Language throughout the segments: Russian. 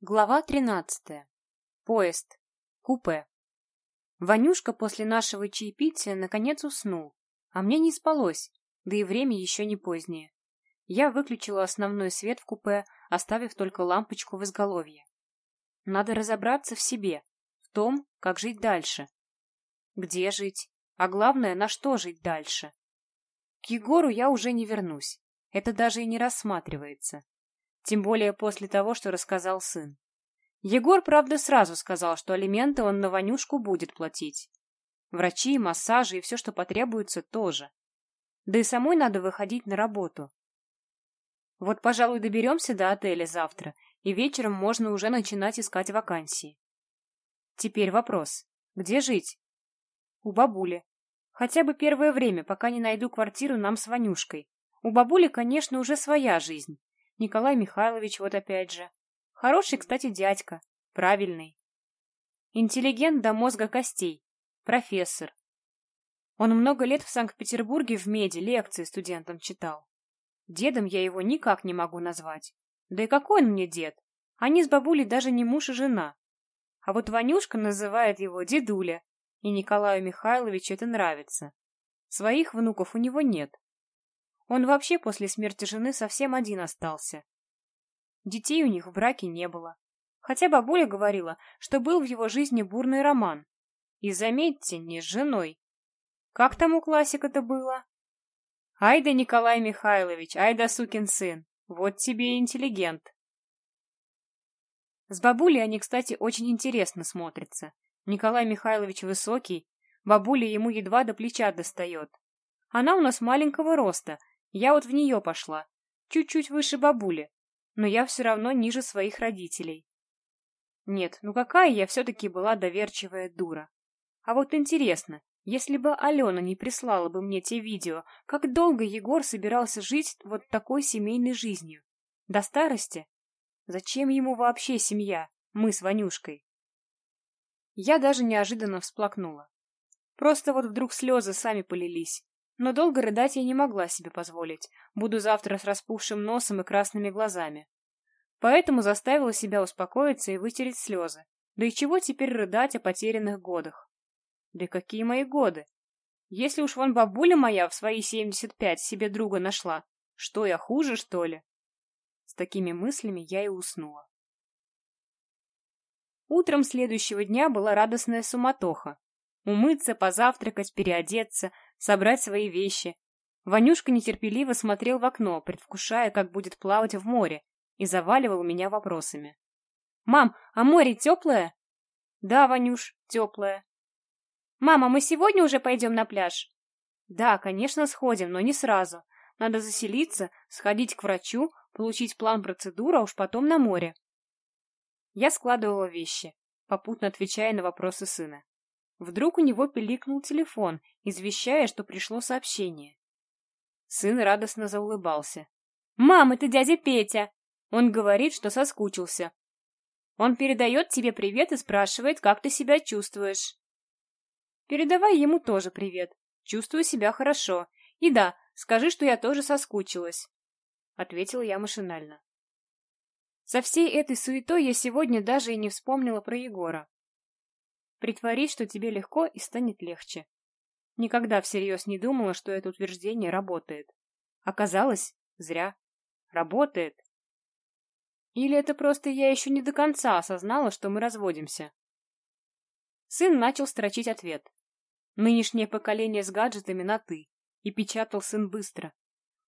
Глава тринадцатая. Поезд. Купе. Ванюшка после нашего чаепития наконец уснул, а мне не спалось, да и время еще не позднее. Я выключила основной свет в купе, оставив только лампочку в изголовье. Надо разобраться в себе, в том, как жить дальше. Где жить, а главное, на что жить дальше. К Егору я уже не вернусь, это даже и не рассматривается. Тем более после того, что рассказал сын. Егор, правда, сразу сказал, что алименты он на Ванюшку будет платить. Врачи, массажи и все, что потребуется, тоже. Да и самой надо выходить на работу. Вот, пожалуй, доберемся до отеля завтра, и вечером можно уже начинать искать вакансии. Теперь вопрос. Где жить? У бабули. Хотя бы первое время, пока не найду квартиру нам с Ванюшкой. У бабули, конечно, уже своя жизнь. Николай Михайлович вот опять же. Хороший, кстати, дядька. Правильный. Интеллигент до мозга костей. Профессор. Он много лет в Санкт-Петербурге в меди лекции студентам читал. Дедом я его никак не могу назвать. Да и какой он мне дед? Они с бабулей даже не муж и жена. А вот Ванюшка называет его дедуля, и Николаю Михайловичу это нравится. Своих внуков у него нет. Он вообще после смерти жены совсем один остался. Детей у них в браке не было. Хотя бабуля говорила, что был в его жизни бурный роман. И заметьте, не с женой. Как там у классика-то было? Ай да Николай Михайлович, ай да сукин сын. Вот тебе и интеллигент. С бабулей они, кстати, очень интересно смотрятся. Николай Михайлович высокий, бабуля ему едва до плеча достает. Она у нас маленького роста, я вот в нее пошла, чуть-чуть выше бабули, но я все равно ниже своих родителей. Нет, ну какая я все-таки была доверчивая дура. А вот интересно, если бы Алена не прислала бы мне те видео, как долго Егор собирался жить вот такой семейной жизнью? До старости? Зачем ему вообще семья, мы с Ванюшкой? Я даже неожиданно всплакнула. Просто вот вдруг слезы сами полились, но долго рыдать я не могла себе позволить. Буду завтра с распухшим носом и красными глазами. Поэтому заставила себя успокоиться и вытереть слезы. Да и чего теперь рыдать о потерянных годах? Да какие мои годы? Если уж вон бабуля моя в свои семьдесят пять себе друга нашла, что я хуже, что ли? С такими мыслями я и уснула. Утром следующего дня была радостная суматоха. Умыться, позавтракать, переодеться, собрать свои вещи. Ванюшка нетерпеливо смотрел в окно, предвкушая, как будет плавать в море, и заваливал меня вопросами. «Мам, а море теплое?» «Да, Ванюш, теплое». «Мама, мы сегодня уже пойдем на пляж?» «Да, конечно, сходим, но не сразу. Надо заселиться, сходить к врачу, получить план процедуры, а уж потом на море». Я складывала вещи, попутно отвечая на вопросы сына. Вдруг у него пиликнул телефон, извещая, что пришло сообщение. Сын радостно заулыбался. «Мам, это дядя Петя!» Он говорит, что соскучился. Он передает тебе привет и спрашивает, как ты себя чувствуешь. Передавай ему тоже привет. Чувствую себя хорошо. И да, скажи, что я тоже соскучилась. Ответила я машинально. Со всей этой суетой я сегодня даже и не вспомнила про Егора. Притворись, что тебе легко и станет легче. Никогда всерьез не думала, что это утверждение работает. Оказалось, зря. Работает. Или это просто я еще не до конца осознала, что мы разводимся? Сын начал строчить ответ. Нынешнее поколение с гаджетами на «ты». И печатал сын быстро.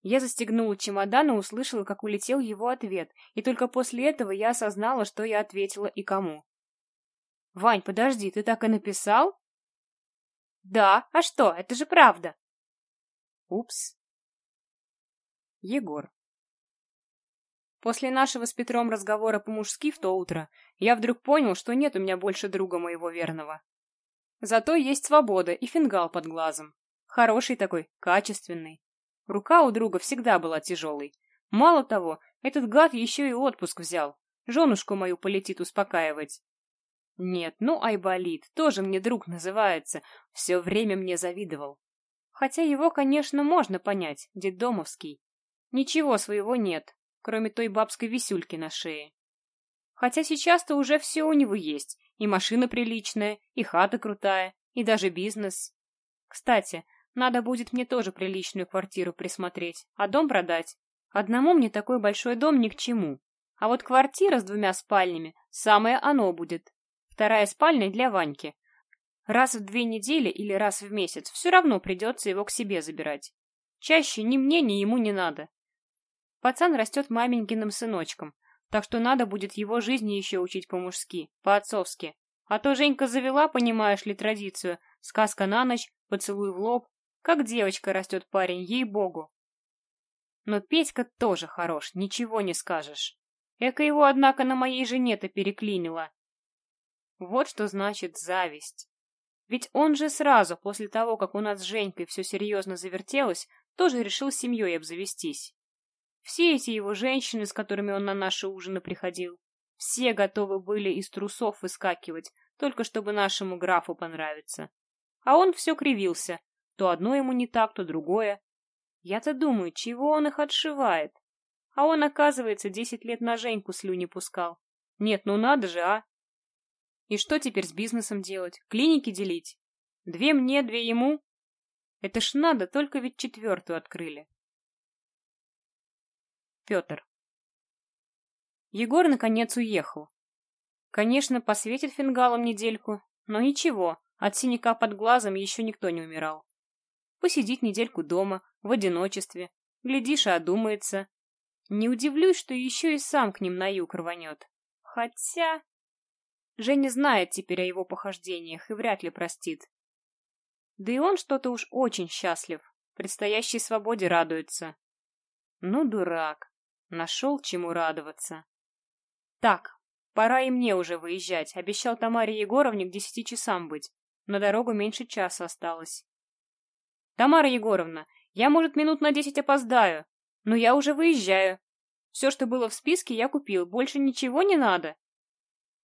Я застегнула чемодан и услышала, как улетел его ответ, и только после этого я осознала, что я ответила и кому. Вань, подожди, ты так и написал? Да, а что, это же правда. Упс. Егор. После нашего с Петром разговора по-мужски в то утро, я вдруг понял, что нет у меня больше друга моего верного. Зато есть свобода и фингал под глазом. Хороший такой, качественный. Рука у друга всегда была тяжелой. Мало того, этот гад еще и отпуск взял. Женушку мою полетит успокаивать. Нет, ну Айболит, тоже мне друг называется, все время мне завидовал. Хотя его, конечно, можно понять, детдомовский. Ничего своего нет, кроме той бабской висюльки на шее. Хотя сейчас-то уже все у него есть. И машина приличная, и хата крутая, и даже бизнес. Кстати, надо будет мне тоже приличную квартиру присмотреть, а дом продать. Одному мне такой большой дом ни к чему. А вот квартира с двумя спальнями – самое оно будет. Вторая спальня для Ваньки. Раз в две недели или раз в месяц все равно придется его к себе забирать. Чаще ни мне, ни ему не надо. Пацан растет маменькиным сыночком, так что надо будет его жизни еще учить по-мужски, по-отцовски. А то Женька завела, понимаешь ли, традицию. Сказка на ночь, поцелуй в лоб. Как девочка растет парень, ей-богу. Но Петька тоже хорош, ничего не скажешь. Эка его, однако, на моей жене-то переклинило. Вот что значит зависть. Ведь он же сразу, после того, как у нас с Женькой все серьезно завертелось, тоже решил семьей обзавестись. Все эти его женщины, с которыми он на наши ужины приходил, все готовы были из трусов выскакивать, только чтобы нашему графу понравиться. А он все кривился. То одно ему не так, то другое. Я-то думаю, чего он их отшивает? А он, оказывается, десять лет на Женьку слюни пускал. Нет, ну надо же, а! И что теперь с бизнесом делать? Клиники делить? Две мне, две ему? Это ж надо, только ведь четвертую открыли. Петр. Егор, наконец, уехал. Конечно, посветит фингалом недельку, но ничего, от синяка под глазом еще никто не умирал. Посидит недельку дома, в одиночестве, глядишь, и одумается. Не удивлюсь, что еще и сам к ним на юг рванет. Хотя... Женя знает теперь о его похождениях и вряд ли простит. Да и он что-то уж очень счастлив, предстоящей свободе радуется. Ну, дурак. Нашел чему радоваться. Так, пора и мне уже выезжать. Обещал Тамаре Егоровне к десяти часам быть. На дорогу меньше часа осталось. Тамара Егоровна, я, может, минут на десять опоздаю, но я уже выезжаю. Все, что было в списке, я купил. Больше ничего не надо.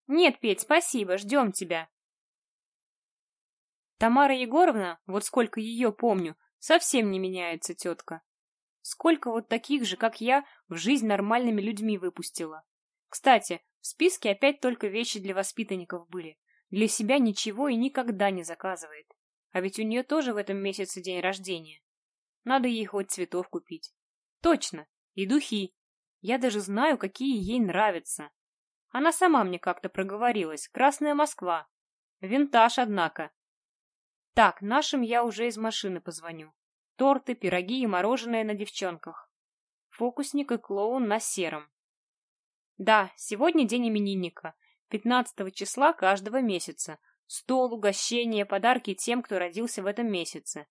Нет, Петь, спасибо, ждем тебя. Тамара Егоровна, вот сколько ее помню, совсем не меняется тетка. Сколько вот таких же, как я, в жизнь нормальными людьми выпустила. Кстати, в списке опять только вещи для воспитанников были. Для себя ничего и никогда не заказывает. А ведь у нее тоже в этом месяце день рождения. Надо ей хоть цветов купить. Точно, и духи. Я даже знаю, какие ей нравятся. Она сама мне как-то проговорилась. Красная Москва. Винтаж, однако. Так, нашим я уже из машины позвоню. Торты, пироги и мороженое на девчонках. Фокусник и клоун на сером. Да, сегодня день именинника. 15 числа каждого месяца. Стол, угощения, подарки тем, кто родился в этом месяце.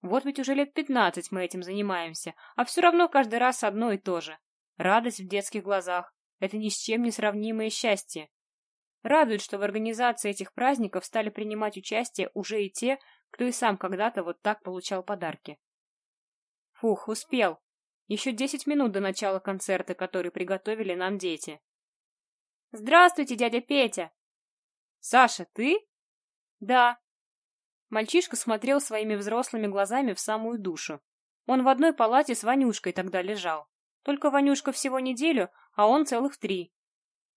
Вот ведь уже лет пятнадцать мы этим занимаемся, а все равно каждый раз одно и то же. Радость в детских глазах — это ни с чем не сравнимое счастье. Радует, что в организации этих праздников стали принимать участие уже и те, кто и сам когда-то вот так получал подарки. Фух, успел. Еще десять минут до начала концерта, который приготовили нам дети. «Здравствуйте, дядя Петя!» «Саша, ты?» «Да». Мальчишка смотрел своими взрослыми глазами в самую душу. Он в одной палате с Ванюшкой тогда лежал. Только Ванюшка всего неделю, а он целых три.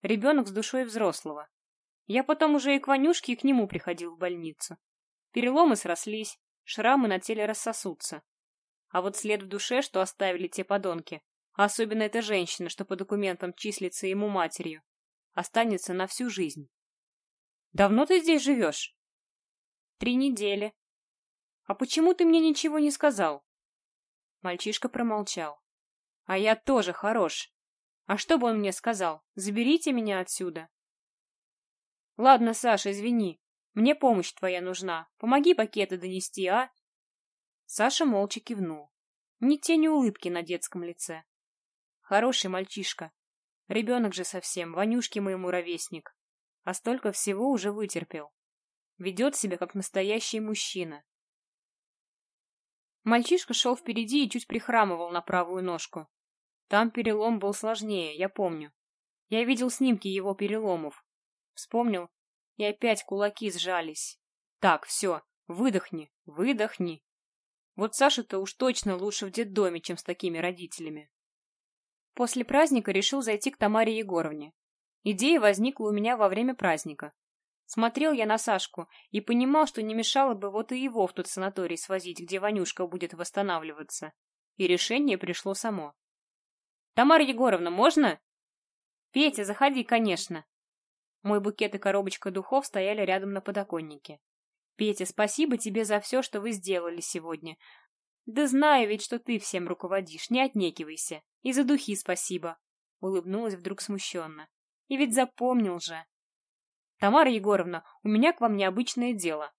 Ребенок с душой взрослого. Я потом уже и к Ванюшке, и к нему приходил в больницу. Переломы срослись, шрамы на теле рассосутся. А вот след в душе, что оставили те подонки, а особенно эта женщина, что по документам числится ему матерью, останется на всю жизнь. «Давно ты здесь живешь?» «Три недели». «А почему ты мне ничего не сказал?» Мальчишка промолчал. «А я тоже хорош. А что бы он мне сказал? Заберите меня отсюда». «Ладно, Саша, извини. Мне помощь твоя нужна. Помоги пакеты донести, а?» Саша молча кивнул. Ни тени улыбки на детском лице. Хороший мальчишка. Ребенок же совсем, Ванюшки моему ровесник. А столько всего уже вытерпел. Ведет себя, как настоящий мужчина. Мальчишка шел впереди и чуть прихрамывал на правую ножку. Там перелом был сложнее, я помню. Я видел снимки его переломов. Вспомнил, и опять кулаки сжались. Так, все, выдохни, выдохни. Вот Саша-то уж точно лучше в детдоме, чем с такими родителями. После праздника решил зайти к Тамаре Егоровне. Идея возникла у меня во время праздника. Смотрел я на Сашку и понимал, что не мешало бы вот и его в тот санаторий свозить, где Ванюшка будет восстанавливаться. И решение пришло само. «Тамара Егоровна, можно?» «Петя, заходи, конечно!» Мой букет и коробочка духов стояли рядом на подоконнике. «Петя, спасибо тебе за все, что вы сделали сегодня. Да знаю ведь, что ты всем руководишь, не отнекивайся. И за духи спасибо!» Улыбнулась вдруг смущенно. «И ведь запомнил же!» «Тамара Егоровна, у меня к вам необычное дело».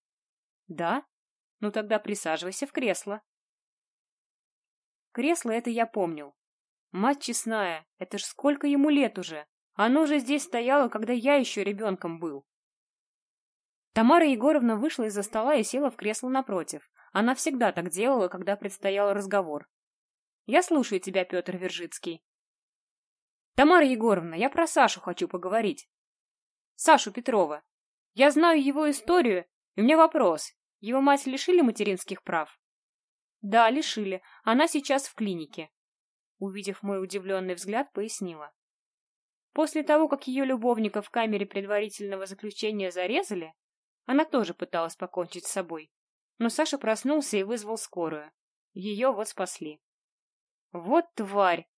«Да? Ну тогда присаживайся в кресло». Кресло это я помнил. Мать честная, это ж сколько ему лет уже. Оно же здесь стояло, когда я еще ребенком был. Тамара Егоровна вышла из-за стола и села в кресло напротив. Она всегда так делала, когда предстоял разговор. «Я слушаю тебя, Петр Вержицкий». «Тамара Егоровна, я про Сашу хочу поговорить. Сашу Петрова. Я знаю его историю, и у меня вопрос. Его мать лишили материнских прав?» «Да, лишили. Она сейчас в клинике». Увидев мой удивленный взгляд, пояснила. После того, как ее любовника в камере предварительного заключения зарезали, она тоже пыталась покончить с собой. Но Саша проснулся и вызвал скорую. Ее вот спасли. Вот тварь!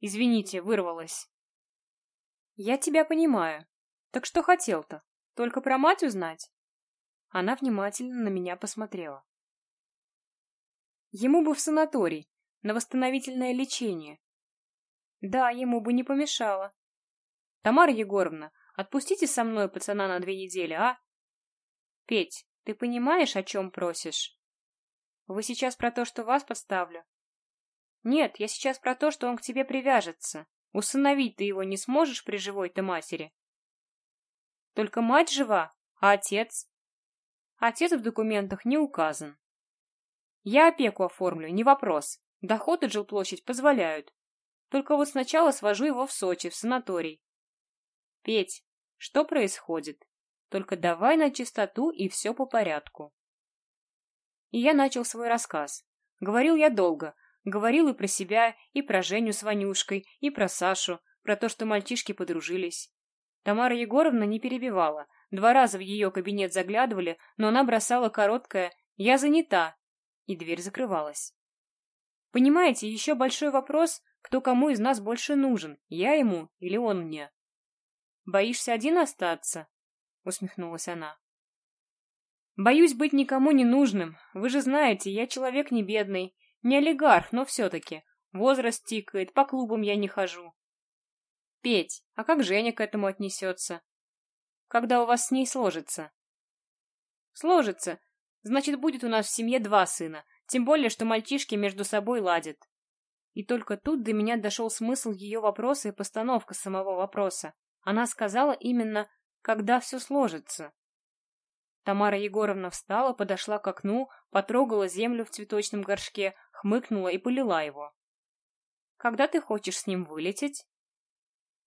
Извините, вырвалась. Я тебя понимаю. Так что хотел-то? Только про мать узнать? Она внимательно на меня посмотрела. Ему бы в санаторий, на восстановительное лечение. Да, ему бы не помешало. Тамара Егоровна, отпустите со мной пацана на две недели, а? Петь, ты понимаешь, о чем просишь? Вы сейчас про то, что вас подставлю? Нет, я сейчас про то, что он к тебе привяжется. Усыновить ты его не сможешь при живой-то матери. Только мать жива, а отец? Отец в документах не указан. Я опеку оформлю, не вопрос. Доход и жилплощадь позволяют. Только вот сначала свожу его в Сочи, в санаторий. Петь, что происходит? Только давай на чистоту и все по порядку. И я начал свой рассказ. Говорил я долго. Говорил и про себя, и про Женю с Ванюшкой, и про Сашу, про то, что мальчишки подружились. Тамара Егоровна не перебивала. Два раза в ее кабинет заглядывали, но она бросала короткое «Я занята», и дверь закрывалась. Понимаете, еще большой вопрос, кто кому из нас больше нужен, я ему или он мне. Боишься один остаться? Усмехнулась она. Боюсь быть никому не нужным. Вы же знаете, я человек не бедный. Не олигарх, но все-таки. Возраст тикает, по клубам я не хожу. Петь, а как Женя к этому отнесется? Когда у вас с ней сложится? Сложится. Значит, будет у нас в семье два сына. Тем более, что мальчишки между собой ладят. И только тут до меня дошел смысл ее вопроса и постановка самого вопроса. Она сказала именно «когда все сложится». Тамара Егоровна встала, подошла к окну, потрогала землю в цветочном горшке, хмыкнула и полила его. «Когда ты хочешь с ним вылететь?»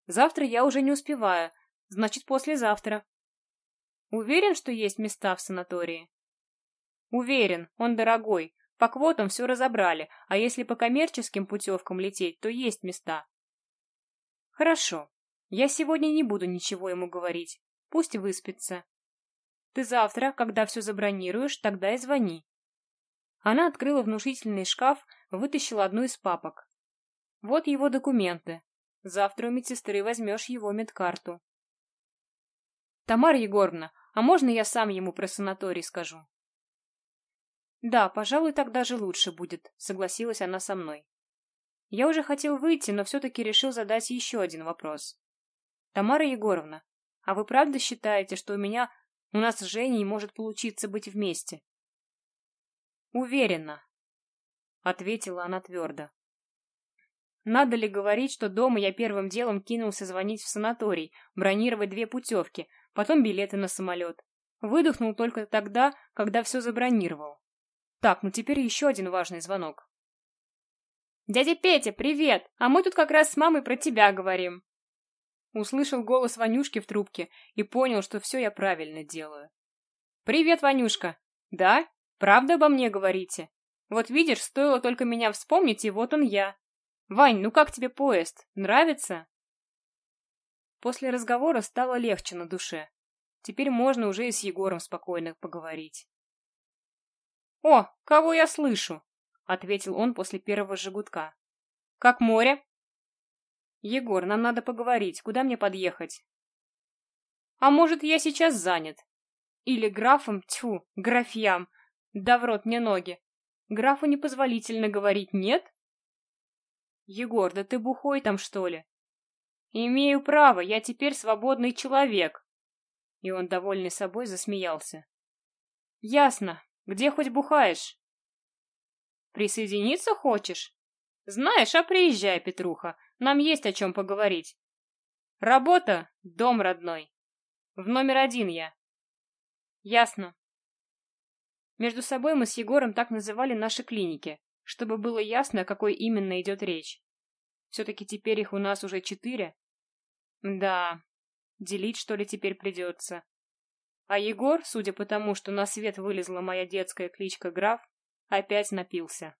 «Завтра я уже не успеваю, значит, послезавтра». «Уверен, что есть места в санатории?» «Уверен, он дорогой, по квотам все разобрали, а если по коммерческим путевкам лететь, то есть места». «Хорошо, я сегодня не буду ничего ему говорить. Пусть выспится. Ты завтра, когда все забронируешь, тогда и звони. Она открыла внушительный шкаф, вытащила одну из папок. Вот его документы. Завтра у медсестры возьмешь его медкарту. Тамара Егоровна, а можно я сам ему про санаторий скажу? Да, пожалуй, так даже лучше будет, согласилась она со мной. Я уже хотел выйти, но все-таки решил задать еще один вопрос. Тамара Егоровна, а вы правда считаете, что у меня, у нас с Женей может получиться быть вместе? Уверена, ответила она твердо. Надо ли говорить, что дома я первым делом кинулся звонить в санаторий, бронировать две путевки, потом билеты на самолет. Выдохнул только тогда, когда все забронировал. Так, ну теперь еще один важный звонок. «Дядя Петя, привет! А мы тут как раз с мамой про тебя говорим!» Услышал голос Ванюшки в трубке и понял, что все я правильно делаю. «Привет, Ванюшка! Да? Правда обо мне говорите? Вот видишь, стоило только меня вспомнить, и вот он я. Вань, ну как тебе поезд? Нравится?» После разговора стало легче на душе. Теперь можно уже и с Егором спокойно поговорить. «О, кого я слышу?» — ответил он после первого жигутка. «Как море?» «Егор, нам надо поговорить. Куда мне подъехать?» «А может, я сейчас занят? Или графом, тьфу, графьям, да в рот мне ноги. Графу непозволительно говорить «нет»?» «Егор, да ты бухой там, что ли?» «Имею право, я теперь свободный человек!» И он, довольный собой, засмеялся. «Ясно. Где хоть бухаешь?» «Присоединиться хочешь?» «Знаешь, а приезжай, Петруха, нам есть о чем поговорить. Работа — дом родной. В номер один я». «Ясно». Между собой мы с Егором так называли наши клиники, чтобы было ясно, о какой именно идет речь. Все-таки теперь их у нас уже четыре, да, делить что ли теперь придется. А Егор, судя по тому, что на свет вылезла моя детская кличка Граф, опять напился.